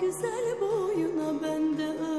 güzel boyuna bende öl.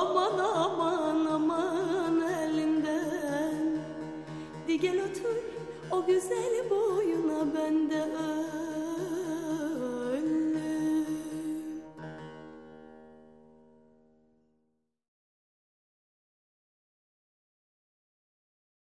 Aman aman aman elinden Di gel otur o güzel boyuna bende